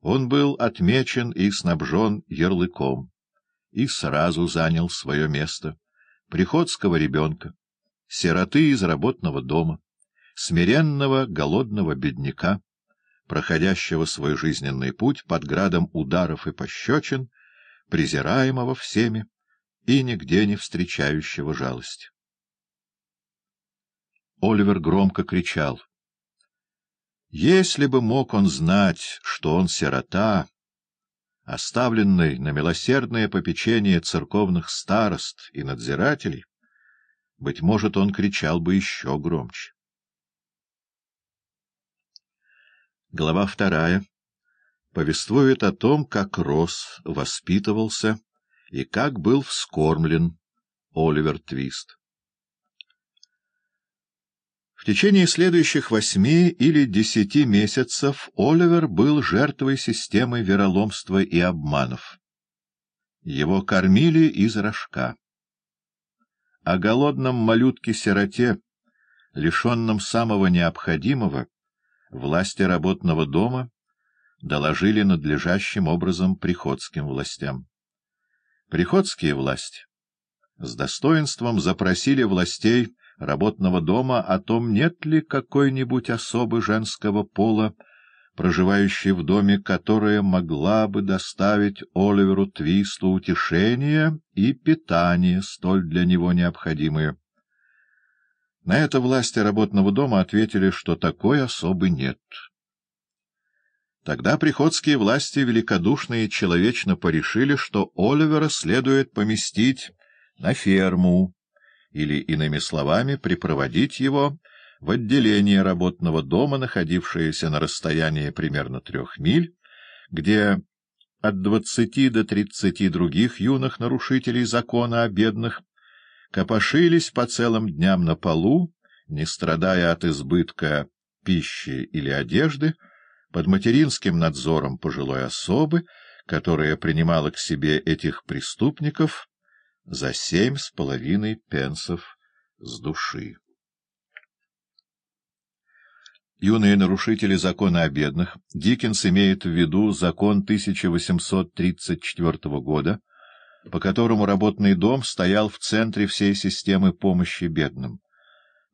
он был отмечен и снабжен ярлыком, и сразу занял свое место приходского ребенка, сироты из работного дома, смиренного голодного бедняка, проходящего свой жизненный путь под градом ударов и пощечин, презираемого всеми и нигде не встречающего жалости. Оливер громко кричал. Если бы мог он знать, что он сирота, оставленный на милосердное попечение церковных старост и надзирателей, быть может, он кричал бы еще громче. Глава вторая повествует о том, как рос, воспитывался и как был вскормлен Оливер Твист. В течение следующих восьми или десяти месяцев Оливер был жертвой системы вероломства и обманов. Его кормили из рожка. О голодном малютке-сироте, лишенном самого необходимого, власти работного дома доложили надлежащим образом приходским властям. Приходские власти с достоинством запросили властей работного дома о том, нет ли какой-нибудь особы женского пола, проживающей в доме, которая могла бы доставить Оливеру Твисту утешение и питание, столь для него необходимые. На это власти работного дома ответили, что такой особы нет. Тогда приходские власти великодушно и человечно порешили, что Оливера следует поместить на ферму, или, иными словами, припроводить его в отделение работного дома, находившееся на расстоянии примерно трех миль, где от двадцати до тридцати других юных нарушителей закона о бедных копошились по целым дням на полу, не страдая от избытка пищи или одежды, под материнским надзором пожилой особы, которая принимала к себе этих преступников за семь с половиной пенсов с души. Юные нарушители закона о бедных, Диккенс имеет в виду закон 1834 года, по которому работный дом стоял в центре всей системы помощи бедным.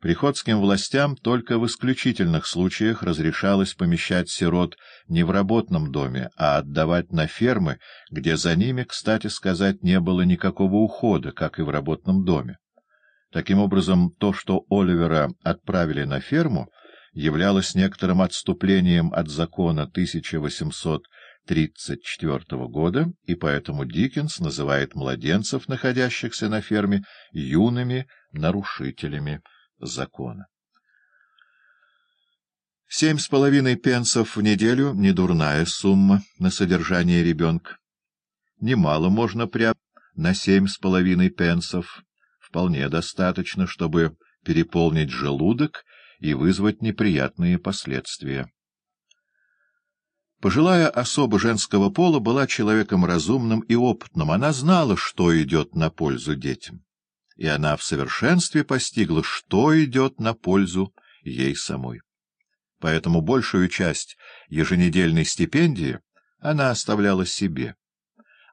Приходским властям только в исключительных случаях разрешалось помещать сирот не в работном доме, а отдавать на фермы, где за ними, кстати сказать, не было никакого ухода, как и в работном доме. Таким образом, то, что Оливера отправили на ферму, являлось некоторым отступлением от закона 1834 года, и поэтому Диккенс называет младенцев, находящихся на ферме, юными нарушителями закона. Семь с половиной пенсов в неделю — недурная сумма на содержание ребенка. Немало можно приобрести на семь с половиной пенсов. Вполне достаточно, чтобы переполнить желудок и вызвать неприятные последствия. Пожилая особа женского пола была человеком разумным и опытным. Она знала, что идет на пользу детям и она в совершенстве постигла, что идет на пользу ей самой. Поэтому большую часть еженедельной стипендии она оставляла себе,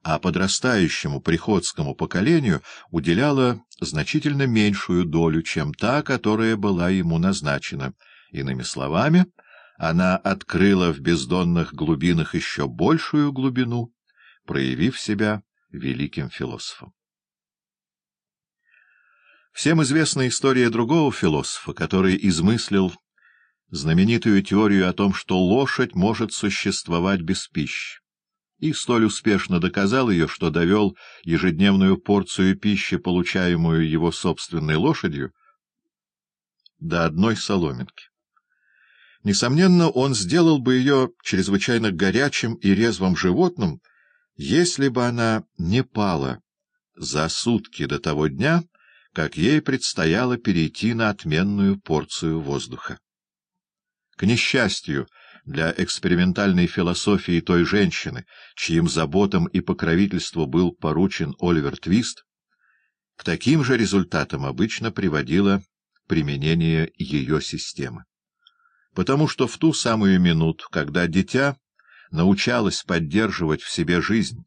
а подрастающему приходскому поколению уделяла значительно меньшую долю, чем та, которая была ему назначена. Иными словами, она открыла в бездонных глубинах еще большую глубину, проявив себя великим философом. Всем известна история другого философа, который измыслил знаменитую теорию о том, что лошадь может существовать без пищи, и столь успешно доказал ее, что довел ежедневную порцию пищи, получаемую его собственной лошадью, до одной соломинки. Несомненно, он сделал бы ее чрезвычайно горячим и резвым животным, если бы она не пала за сутки до того дня, как ей предстояло перейти на отменную порцию воздуха. К несчастью для экспериментальной философии той женщины, чьим заботам и покровительству был поручен Оливер Твист, к таким же результатам обычно приводило применение ее системы. Потому что в ту самую минуту, когда дитя научалась поддерживать в себе жизнь